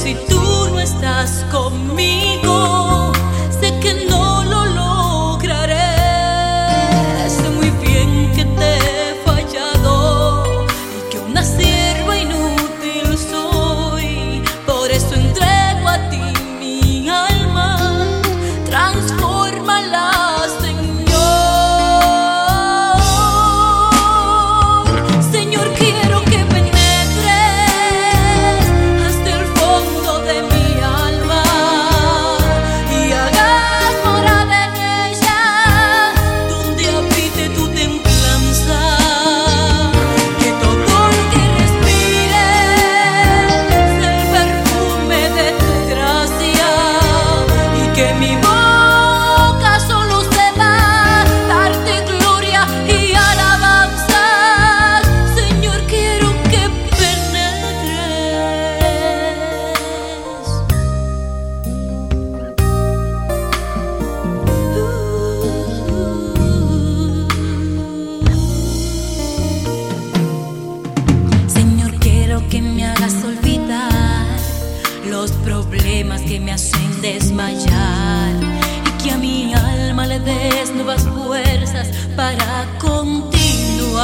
si tú los problemas que me hacen desmayar y que a mi alma le des nuevas fuerzas para continuar.